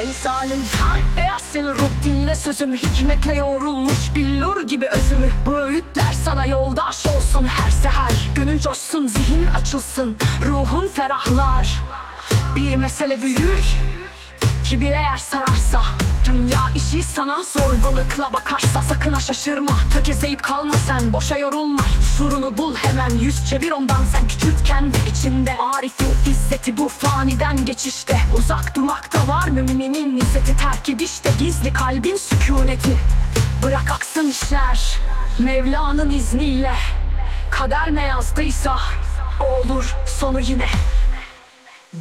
En zalim beyaz senin ruh dinle sözümü Hikmetle yoğrulmuş billur gibi özümü. Bu öğütler sana yoldaş olsun her seher. Gönül coşsun zihin açılsın Ruhun ferahlar. Bir mesele büyür Kibir eğer sararsa Dünya işi sana zorbalıkla bakarsa Sakın ha şaşırma. Tökezleyip kalma sen Boşa yorulma. Surunu bul hemen Yüz çevir ondan sen Küçült kendi içinde Marifin izzeti bu faniden geçişte. Uzak durmakta var müminin izzeti Terk edişte gizli kalbin sükuneti. Bırak aksın işler Mevla'nın izniyle. Kader ne yazdıysa Olur sonu yine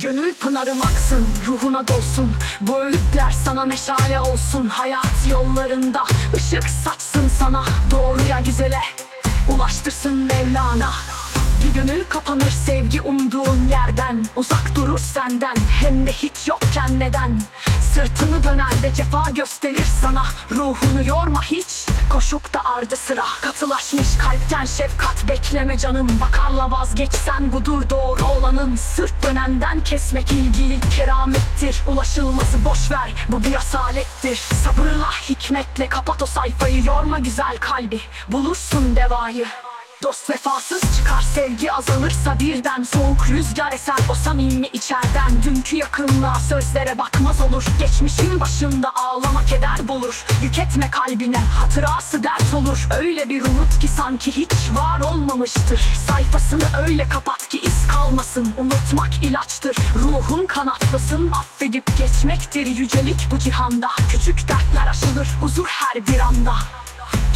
Gönül pınarım aksın, ruhuna dolsun. Bu öğütler sana meşale olsun. Hayat yollarında ışık saçsın sana. Doğruya güzele ulaştırsın Mevlana. Bir gönül kapanır sevgi umduğun yerden. Uzak durur senden hem de hiç yokken neden? Sırtını döner de cefa gösterir sana. Ruhunu yorma hiç Koşup da ardı sıra. Katılaşmış kalpten şefkat. Bekleme canım. Bakarla vazgeçsen budur doğru olanın. Sırt dönenden kesmek ilgili keramettir. Ulaşılması boş ver. Bu bir asalettir. Sabırla hikmetle kapat o sayfayı. Yorma güzel kalbi. Bulursun devayı Dost vefasız çıkar sevgi azalırsa birden Soğuk rüzgar eser. O samimi içerden Dünkü yakınlığa sözlere bakmaz olur. Geçmişin başında ağlama keder bulur. Yük etme kalbine hatırası dert olur. Öyle bir unut ki sanki hiç var olmamıştır. Sayfasını öyle kapat ki iz kalmasın Unutmak ilaçtır. Ruhun kanatlasın Affedip geçmektir. Yücelik bu cihanda Küçük dertler aşılır. Huzur her bir anda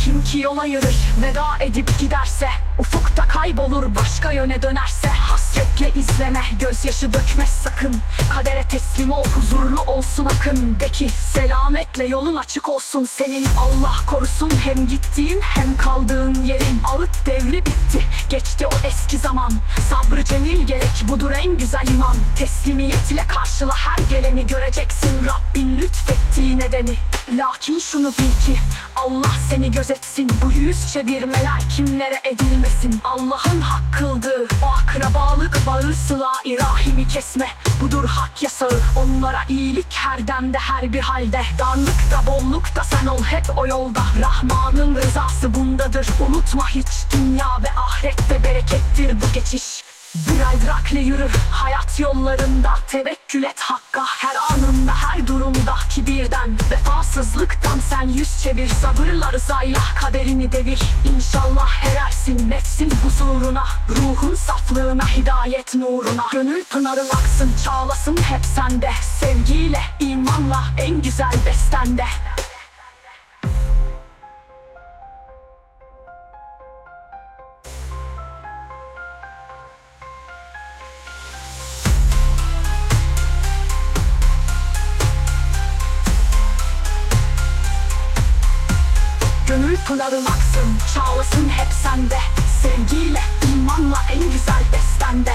kim ki yol ayırır veda edip giderse Ufukta kaybolur başka yöne dönerse Hasretle izleme gözyaşı dökme sakın. Kadere teslim ol huzurlu olsun akın. De ki selametle yolun açık olsun senin. Allah korusun hem gittiğin hem kaldığın yerin. Ağıt devri bitti geçti o eski zaman. Sabrı cemil gerek budur en güzel iman. Teslimiyet ile karşıla her geleni göreceksin. Rabbin lütfettiği nedeni. Lakin şunu bil ki Allah seni gözetsin. Bu yüz çevirmeler kimlere edilmesin? Allah'ın hak kıldığı o akrabalık bağı sıla rahimi kesme. Budur hak yasağı. Onlara iyilik her demde her bir halde. Darlıkta bollukta sen ol hep o yolda. Rahmanın rızası bundadır. Unutma hiç Dünya ve ahirette berekettir bu geçiş. Bir aydırakle yürür. Hayat yollarında Tevekkül et hakka yüz çevir Sabırla rızayla kaderini devir. İnşallah herersin nefsin huzuruna Ruhun saflığına hidayet nuruna. Gönül pınarın aksın çağlasın hep sende. Sevgiyle imanla en güzel bestende Gönül pınarın aksın, çağlasın hep sende. Sevgiyle, imanla en güzel bestende